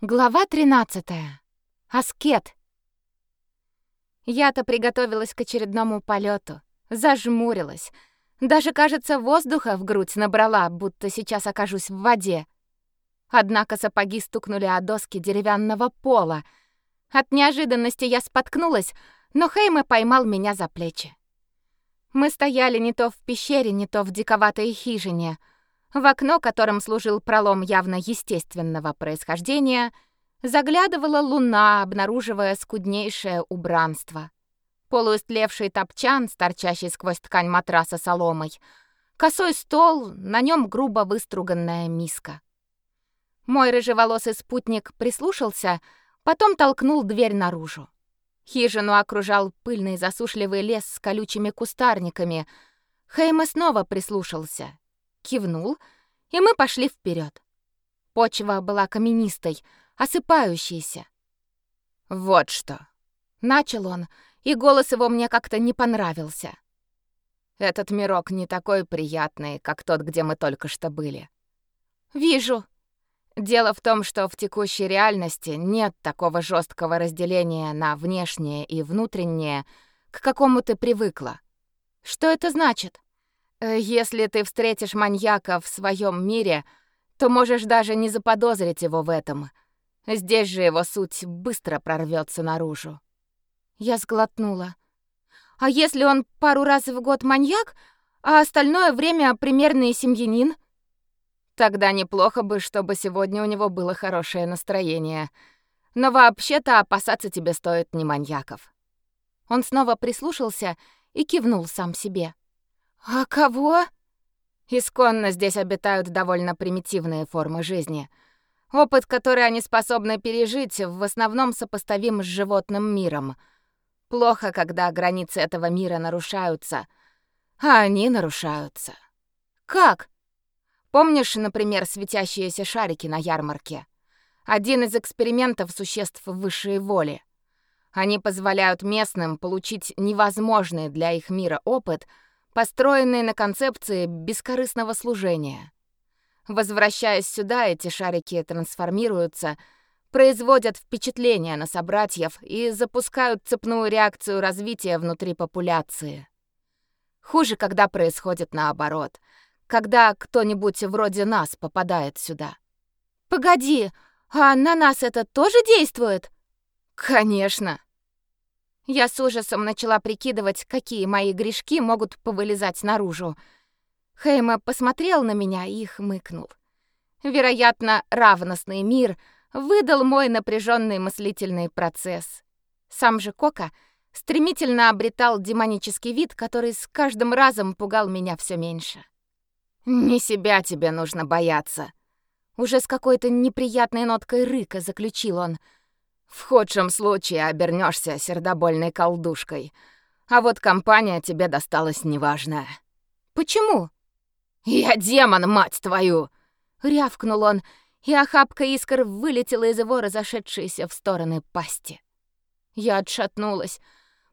Глава 13. Аскет. Я-то приготовилась к очередному полету, зажмурилась. Даже, кажется, воздуха в грудь набрала, будто сейчас окажусь в воде. Однако сапоги стукнули о доски деревянного пола. От неожиданности я споткнулась, но Хейме поймал меня за плечи. Мы стояли не то в пещере, не то в диковатой хижине — в окно, которым служил пролом явно естественного происхождения, заглядывала луна, обнаруживая скуднейшее убранство. Полуистлевший топчан, торчащий сквозь ткань матраса соломой, косой стол, на нем грубо выструганная миска. Мой рыжеволосый спутник прислушался, потом толкнул дверь наружу. Хижину окружал пыльный засушливый лес с колючими кустарниками. Хейма снова прислушался кивнул, и мы пошли вперед. Почва была каменистой, осыпающейся. «Вот что!» — начал он, и голос его мне как-то не понравился. «Этот мирок не такой приятный, как тот, где мы только что были». «Вижу», Дело в том, что в текущей реальности нет такого жесткого разделения на внешнее и внутреннее, к какому ты привыкла. Что это значит? Э, если ты встретишь маньяка в своем мире, то можешь даже не заподозрить его в этом. Здесь же его суть быстро прорвется наружу. Я сглотнула. А если он пару раз в год маньяк, а остальное время примерный семьянин? Тогда неплохо бы, чтобы сегодня у него было хорошее настроение. Но вообще-то опасаться тебе стоит не маньяков. Он снова прислушался и кивнул сам себе. «А кого?» Исконно здесь обитают довольно примитивные формы жизни. Опыт, который они способны пережить, в основном сопоставим с животным миром. Плохо, когда границы этого мира нарушаются. А они нарушаются. Как? Помнишь, например, светящиеся шарики на ярмарке? Один из экспериментов существ высшей воли. Они позволяют местным получить невозможный для их мира опыт — построенные на концепции бескорыстного служения. Возвращаясь сюда, эти шарики трансформируются, производят впечатление на собратьев и запускают цепную реакцию развития внутри популяции. Хуже, когда происходит наоборот, когда кто-нибудь вроде нас попадает сюда. Погоди, а на нас это тоже действует? Конечно. Я с ужасом начала прикидывать, какие мои грешки могут повылезать наружу. Хейма посмотрел на меня и хмыкнул. Вероятно, равностный мир выдал мой напряженный мыслительный процесс. Сам же Кока стремительно обретал демонический вид, который с каждым разом пугал меня все меньше. «Не себя тебе нужно бояться», — уже с какой-то неприятной ноткой рыка заключил он — в худшем случае обернешься сердобольной колдушкой. А вот компания тебе досталась неважная. Почему? Я демон, мать твою, рявкнул он, и охапка искр вылетела из его разошедшейся в стороны пасти. Я отшатнулась.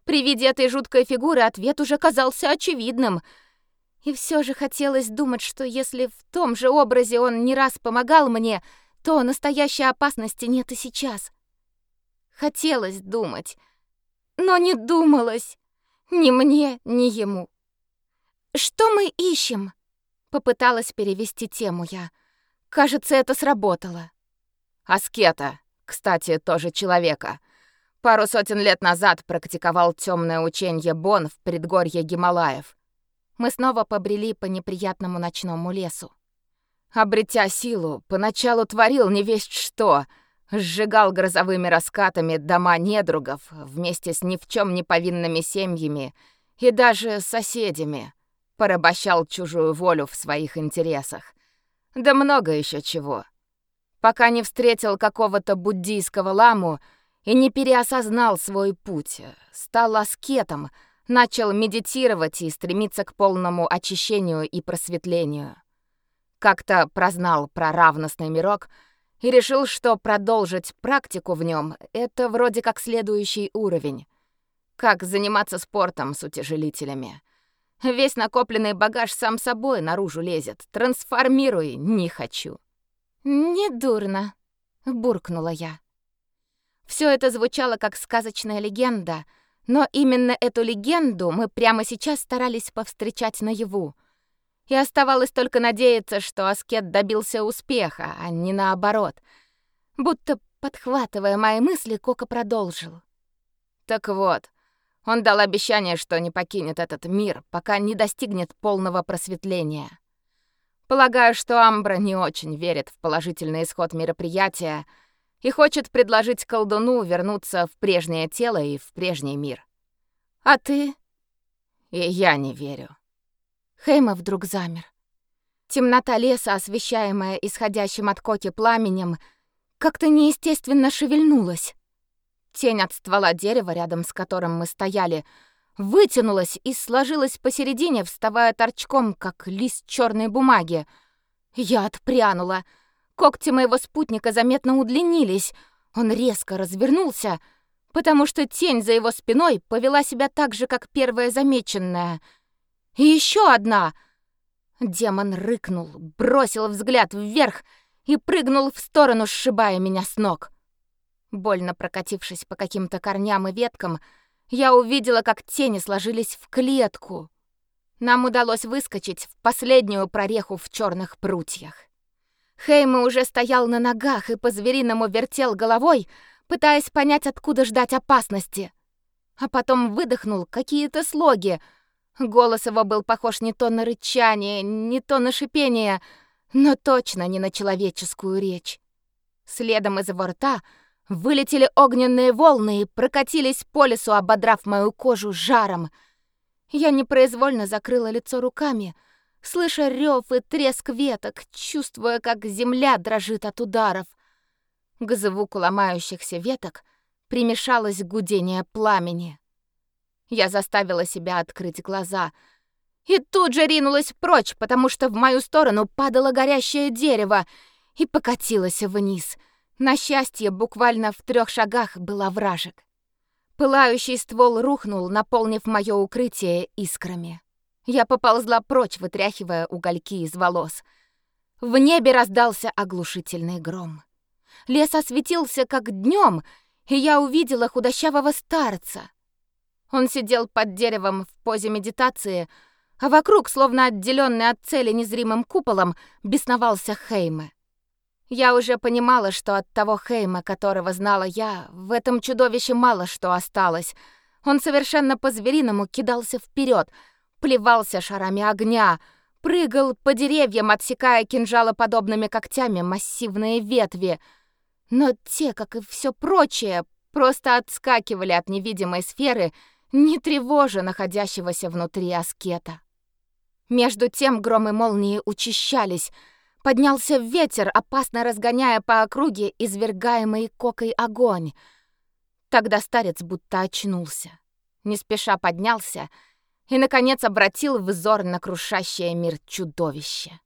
При виде этой жуткой фигуры ответ уже казался очевидным. И все же хотелось думать, что если в том же образе он не раз помогал мне, то настоящей опасности нет и сейчас. Хотелось думать, но не думалось. Ни мне, ни ему. «Что мы ищем?» Попыталась перевести тему я. Кажется, это сработало. Аскета, кстати, тоже человека. Пару сотен лет назад практиковал темное учение Бон в предгорье Гималаев. Мы снова побрели по неприятному ночному лесу. Обретя силу, поначалу творил не весть что — сжигал грозовыми раскатами дома недругов вместе с ни в чем не повинными семьями и даже соседями, порабощал чужую волю в своих интересах. Да много еще чего. Пока не встретил какого-то буддийского ламу и не переосознал свой путь, стал аскетом, начал медитировать и стремиться к полному очищению и просветлению. Как-то прознал про равностный мирок — и решил, что продолжить практику в нем — это вроде как следующий уровень. Как заниматься спортом с утяжелителями. Весь накопленный багаж сам собой наружу лезет. Трансформируй не хочу. «Не дурно», — буркнула я. Все это звучало как сказочная легенда, но именно эту легенду мы прямо сейчас старались повстречать наяву. И оставалось только надеяться, что Аскет добился успеха, а не наоборот. Будто подхватывая мои мысли, Кока продолжил. Так вот, он дал обещание, что не покинет этот мир, пока не достигнет полного просветления. Полагаю, что Амбра не очень верит в положительный исход мероприятия и хочет предложить колдуну вернуться в прежнее тело и в прежний мир. А ты? И я не верю. Хейма вдруг замер. Темнота леса, освещаемая исходящим от Коки пламенем, как-то неестественно шевельнулась. Тень от ствола дерева, рядом с которым мы стояли, вытянулась и сложилась посередине, вставая торчком, как лист черной бумаги. Я отпрянула. Когти моего спутника заметно удлинились. Он резко развернулся, потому что тень за его спиной повела себя так же, как первая замеченная. Еще одна. Демон рыкнул, бросил взгляд вверх и прыгнул в сторону, сшибая меня с ног. Больно прокатившись по каким-то корням и веткам, я увидела, как тени сложились в клетку. Нам удалось выскочить в последнюю прореху в черных прутьях. Хейма уже стоял на ногах и по-звериному вертел головой, пытаясь понять, откуда ждать опасности. А потом выдохнул какие-то слоги. Голос его был похож не то на рычание, не то на шипение, но точно не на человеческую речь. Следом из его рта — Вылетели огненные волны и прокатились по лесу, ободрав мою кожу жаром. Я непроизвольно закрыла лицо руками, слыша рев и треск веток, чувствуя, как земля дрожит от ударов. К звуку ломающихся веток примешалось гудение пламени. Я заставила себя открыть глаза и тут же ринулась прочь, потому что в мою сторону падало горящее дерево и покатилось вниз — на счастье, буквально в трех шагах был вражек. Пылающий ствол рухнул, наполнив мое укрытие искрами. Я поползла прочь, вытряхивая угольки из волос. В небе раздался оглушительный гром. Лес осветился как днем, и я увидела худощавого старца. Он сидел под деревом в позе медитации, а вокруг, словно отделенный от цели незримым куполом, бесновался Хейме. Я уже понимала, что от того Хейма, которого знала я, в этом чудовище мало что осталось. Он совершенно по-звериному кидался вперед, плевался шарами огня, прыгал по деревьям, отсекая кинжалоподобными когтями массивные ветви. Но те, как и все прочее, просто отскакивали от невидимой сферы, не тревожа находящегося внутри аскета. Между тем громы молнии учащались — Поднялся ветер, опасно разгоняя по округе извергаемый кокой огонь. Тогда старец будто очнулся. Не спеша поднялся и, наконец, обратил взор на крушащее мир чудовище.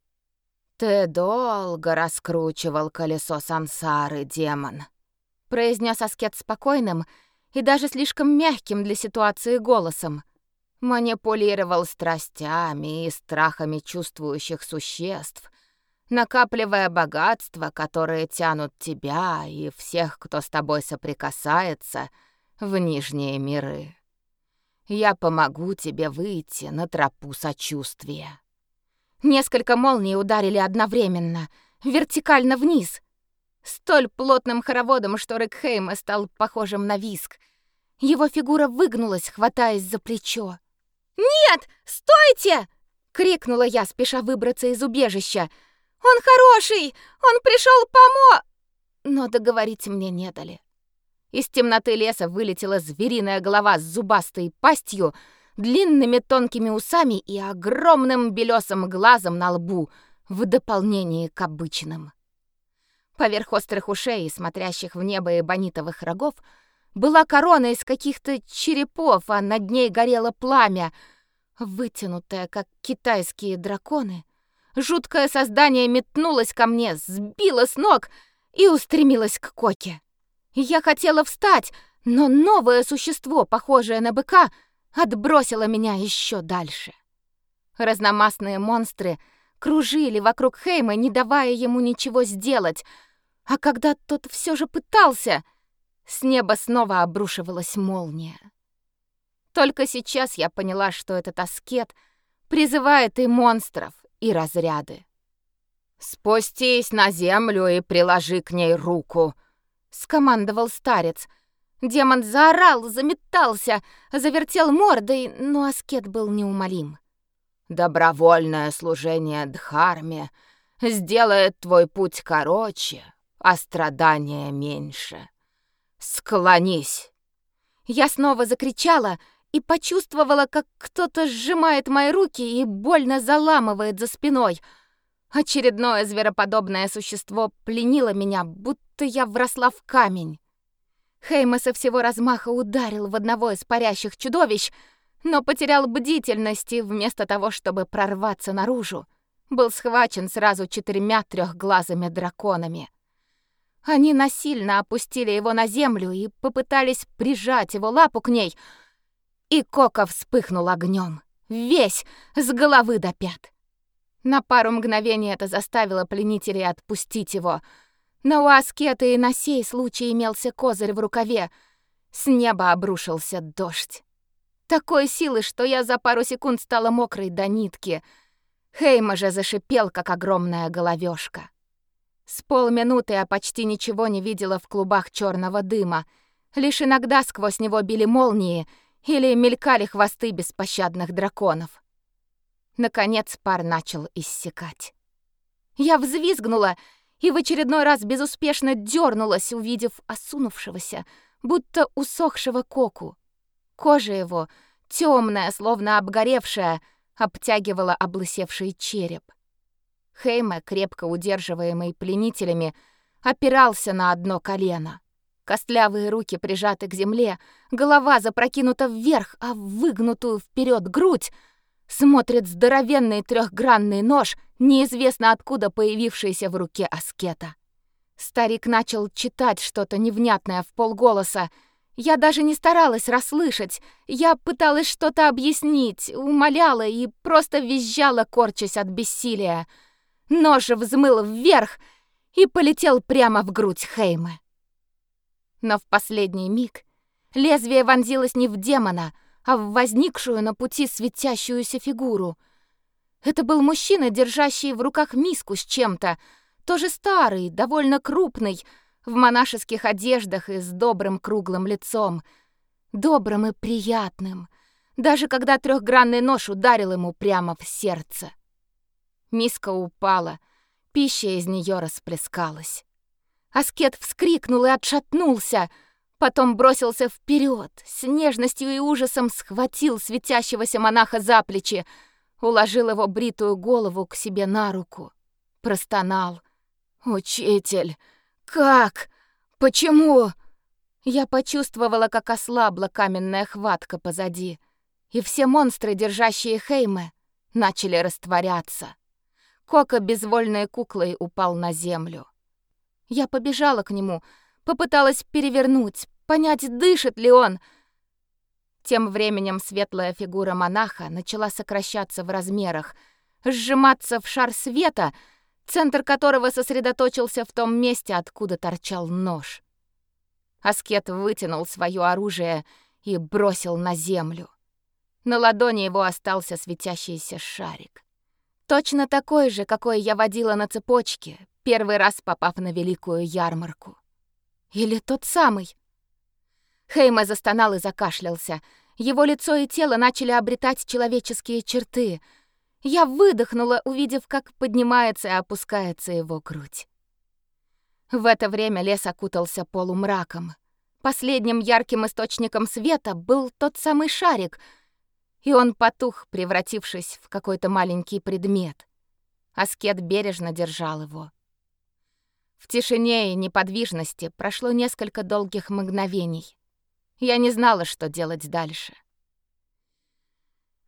«Ты долго раскручивал колесо сансары, демон», — произнес аскет спокойным и даже слишком мягким для ситуации голосом. Манипулировал страстями и страхами чувствующих существ — накапливая богатства, которые тянут тебя и всех, кто с тобой соприкасается, в нижние миры. Я помогу тебе выйти на тропу сочувствия. Несколько молний ударили одновременно, вертикально вниз, столь плотным хороводом, что Рекхейма стал похожим на виск. Его фигура выгнулась, хватаясь за плечо. «Нет! Стойте!» — крикнула я, спеша выбраться из убежища — он хороший! Он пришел помо...» Но договорить мне не дали. Из темноты леса вылетела звериная голова с зубастой пастью, длинными тонкими усами и огромным белесым глазом на лбу в дополнение к обычным. Поверх острых ушей, смотрящих в небо эбонитовых рогов, была корона из каких-то черепов, а над ней горело пламя, вытянутое, как китайские драконы, Жуткое создание метнулось ко мне, сбило с ног и устремилось к Коке. Я хотела встать, но новое существо, похожее на быка, отбросило меня еще дальше. Разномастные монстры кружили вокруг Хейма, не давая ему ничего сделать, А когда тот все же пытался, с неба снова обрушивалась молния. Только сейчас я поняла, что этот аскет призывает и монстров, и разряды. «Спустись на землю и приложи к ней руку», — скомандовал старец. Демон заорал, заметался, завертел мордой, но аскет был неумолим. «Добровольное служение Дхарме сделает твой путь короче, а страдания меньше. Склонись!» Я снова закричала и почувствовала, как кто-то сжимает мои руки и больно заламывает за спиной. Очередное звероподобное существо пленило меня, будто я вросла в камень. Хейма со всего размаха ударил в одного из парящих чудовищ, но потерял бдительность и вместо того, чтобы прорваться наружу, был схвачен сразу четырьмя трехглазыми драконами. Они насильно опустили его на землю и попытались прижать его лапу к ней, и Кока вспыхнул огнем, весь, с головы до пят. На пару мгновений это заставило пленителей отпустить его, но у Аскета и на сей случай имелся козырь в рукаве. С неба обрушился дождь. Такой силы, что я за пару секунд стала мокрой до нитки. Хейма же зашипел, как огромная головешка. С полминуты я почти ничего не видела в клубах черного дыма. Лишь иногда сквозь него били молнии или мелькали хвосты беспощадных драконов. Наконец пар начал иссякать. Я взвизгнула и в очередной раз безуспешно дернулась, увидев осунувшегося, будто усохшего коку. Кожа его, темная, словно обгоревшая, обтягивала облысевший череп. Хейме, крепко удерживаемый пленителями, опирался на одно колено. Костлявые руки прижаты к земле, голова запрокинута вверх, а выгнутую вперед грудь смотрит здоровенный трехгранный нож, неизвестно откуда появившийся в руке аскета. Старик начал читать что-то невнятное в полголоса. Я даже не старалась расслышать. Я пыталась что-то объяснить, умоляла и просто визжала, корчась от бессилия. Нож взмыл вверх и полетел прямо в грудь Хеймы. Но в последний миг лезвие вонзилось не в демона, а в возникшую на пути светящуюся фигуру. Это был мужчина, держащий в руках миску с чем-то, тоже старый, довольно крупный, в монашеских одеждах и с добрым круглым лицом. Добрым и приятным, даже когда трехгранный нож ударил ему прямо в сердце. Миска упала, пища из нее расплескалась. Аскет вскрикнул и отшатнулся — Потом бросился вперед, с нежностью и ужасом схватил светящегося монаха за плечи, уложил его бритую голову к себе на руку. Простонал. «Учитель, как? Почему?» Я почувствовала, как ослабла каменная хватка позади, и все монстры, держащие Хейме, начали растворяться. Кока безвольной куклой упал на землю. Я побежала к нему, Попыталась перевернуть, понять, дышит ли он. Тем временем светлая фигура монаха начала сокращаться в размерах, сжиматься в шар света, центр которого сосредоточился в том месте, откуда торчал нож. Аскет вытянул свое оружие и бросил на землю. На ладони его остался светящийся шарик. Точно такой же, какой я водила на цепочке, первый раз попав на великую ярмарку. Или тот самый? Хейма застонал и закашлялся. Его лицо и тело начали обретать человеческие черты. Я выдохнула, увидев, как поднимается и опускается его грудь. В это время лес окутался полумраком. Последним ярким источником света был тот самый шарик, и он потух, превратившись в какой-то маленький предмет. Аскет бережно держал его. В тишине и неподвижности прошло несколько долгих мгновений. Я не знала, что делать дальше.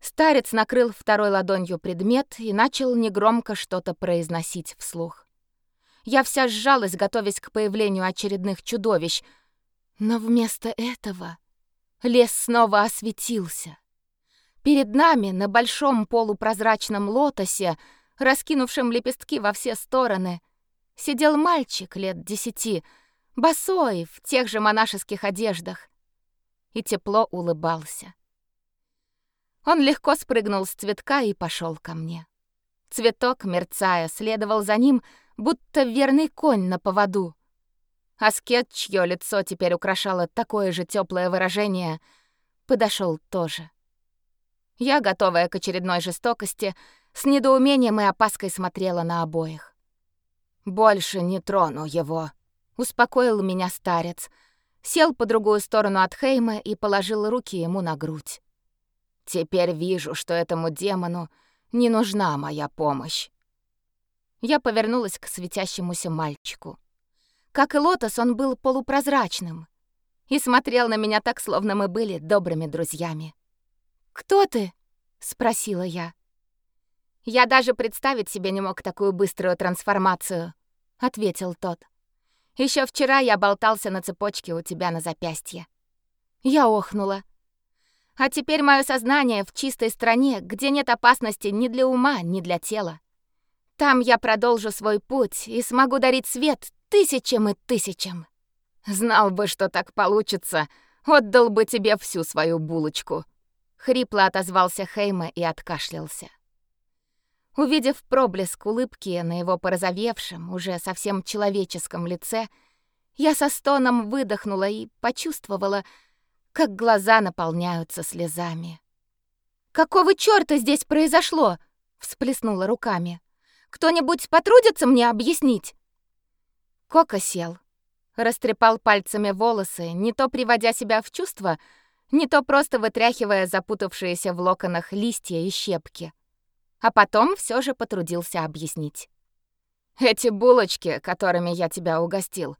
Старец накрыл второй ладонью предмет и начал негромко что-то произносить вслух. Я вся сжалась, готовясь к появлению очередных чудовищ, но вместо этого лес снова осветился. Перед нами на большом полупрозрачном лотосе, раскинувшем лепестки во все стороны, сидел мальчик лет десяти, босой, в тех же монашеских одеждах, и тепло улыбался. Он легко спрыгнул с цветка и пошел ко мне. Цветок, мерцая, следовал за ним, будто верный конь на поводу. Аскет, чье лицо теперь украшало такое же теплое выражение, подошел тоже. Я, готовая к очередной жестокости, с недоумением и опаской смотрела на обоих. «Больше не трону его», — успокоил меня старец. Сел по другую сторону от Хейма и положил руки ему на грудь. «Теперь вижу, что этому демону не нужна моя помощь». Я повернулась к светящемуся мальчику. Как и Лотос, он был полупрозрачным и смотрел на меня так, словно мы были добрыми друзьями. «Кто ты?» — спросила я. «Я даже представить себе не мог такую быструю трансформацию», — ответил тот. Еще вчера я болтался на цепочке у тебя на запястье». Я охнула. «А теперь мое сознание в чистой стране, где нет опасности ни для ума, ни для тела. Там я продолжу свой путь и смогу дарить свет тысячам и тысячам. Знал бы, что так получится, отдал бы тебе всю свою булочку». Хрипло отозвался Хейма и откашлялся. Увидев проблеск улыбки на его порозовевшем, уже совсем человеческом лице, я со стоном выдохнула и почувствовала, как глаза наполняются слезами. «Какого чёрта здесь произошло?» — всплеснула руками. «Кто-нибудь потрудится мне объяснить?» Кока сел, растрепал пальцами волосы, не то приводя себя в чувство, не то просто вытряхивая запутавшиеся в локонах листья и щепки а потом все же потрудился объяснить. «Эти булочки, которыми я тебя угостил,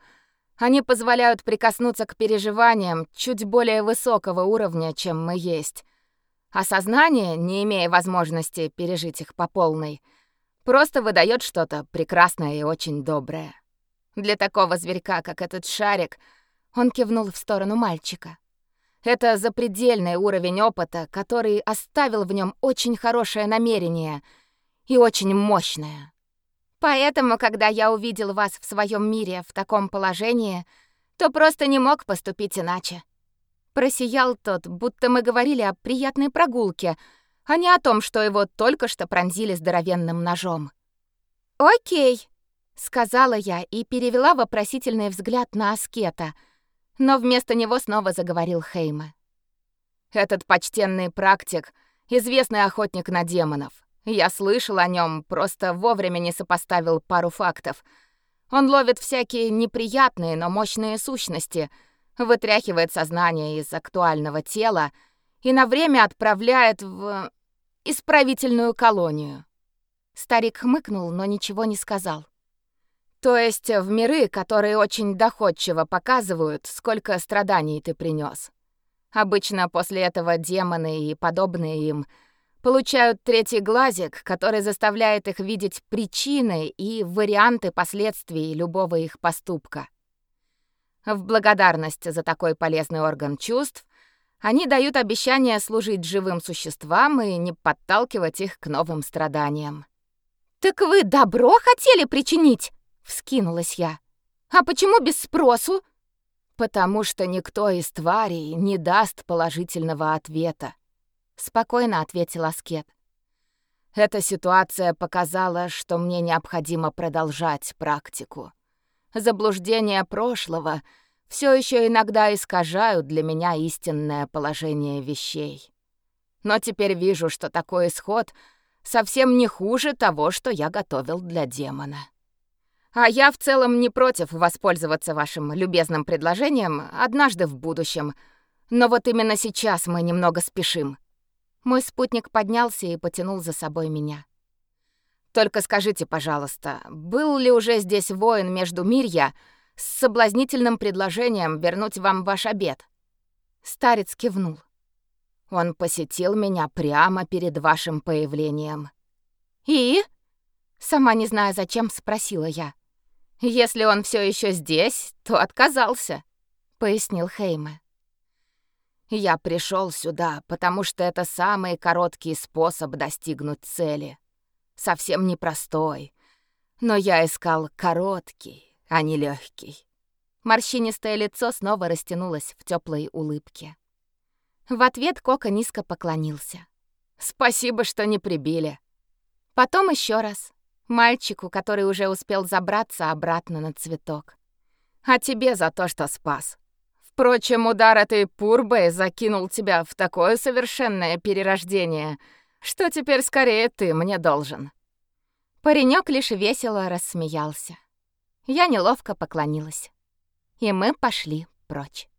они позволяют прикоснуться к переживаниям чуть более высокого уровня, чем мы есть. А сознание, не имея возможности пережить их по полной, просто выдает что-то прекрасное и очень доброе. Для такого зверька, как этот шарик, он кивнул в сторону мальчика. Это запредельный уровень опыта, который оставил в нем очень хорошее намерение и очень мощное. Поэтому, когда я увидел вас в своем мире в таком положении, то просто не мог поступить иначе. Просиял тот, будто мы говорили о приятной прогулке, а не о том, что его только что пронзили здоровенным ножом. «Окей», — сказала я и перевела вопросительный взгляд на Аскета — но вместо него снова заговорил Хейма. Этот почтенный практик — известный охотник на демонов. Я слышал о нем, просто вовремя не сопоставил пару фактов. Он ловит всякие неприятные, но мощные сущности, вытряхивает сознание из актуального тела и на время отправляет в исправительную колонию. Старик хмыкнул, но ничего не сказал. То есть в миры, которые очень доходчиво показывают, сколько страданий ты принес. Обычно после этого демоны и подобные им получают третий глазик, который заставляет их видеть причины и варианты последствий любого их поступка. В благодарность за такой полезный орган чувств они дают обещание служить живым существам и не подталкивать их к новым страданиям. «Так вы добро хотели причинить?» Вскинулась я. «А почему без спросу?» «Потому что никто из тварей не даст положительного ответа», — спокойно ответил Аскет. «Эта ситуация показала, что мне необходимо продолжать практику. Заблуждения прошлого все еще иногда искажают для меня истинное положение вещей. Но теперь вижу, что такой исход совсем не хуже того, что я готовил для демона». А я в целом не против воспользоваться вашим любезным предложением однажды в будущем. Но вот именно сейчас мы немного спешим. Мой спутник поднялся и потянул за собой меня. Только скажите, пожалуйста, был ли уже здесь воин между Мирья с соблазнительным предложением вернуть вам ваш обед? Старец кивнул. Он посетил меня прямо перед вашим появлением. И? Сама не зная зачем, спросила я. Если он все еще здесь, то отказался, пояснил Хейме. Я пришел сюда, потому что это самый короткий способ достигнуть цели. Совсем непростой, Но я искал короткий, а не легкий. Морщинистое лицо снова растянулось в теплой улыбке. В ответ Кока низко поклонился. «Спасибо, что не прибили». Потом еще раз. Мальчику, который уже успел забраться обратно на цветок. «А тебе за то, что спас. Впрочем, удар этой пурбы закинул тебя в такое совершенное перерождение, что теперь скорее ты мне должен». Паренек лишь весело рассмеялся. Я неловко поклонилась. И мы пошли прочь.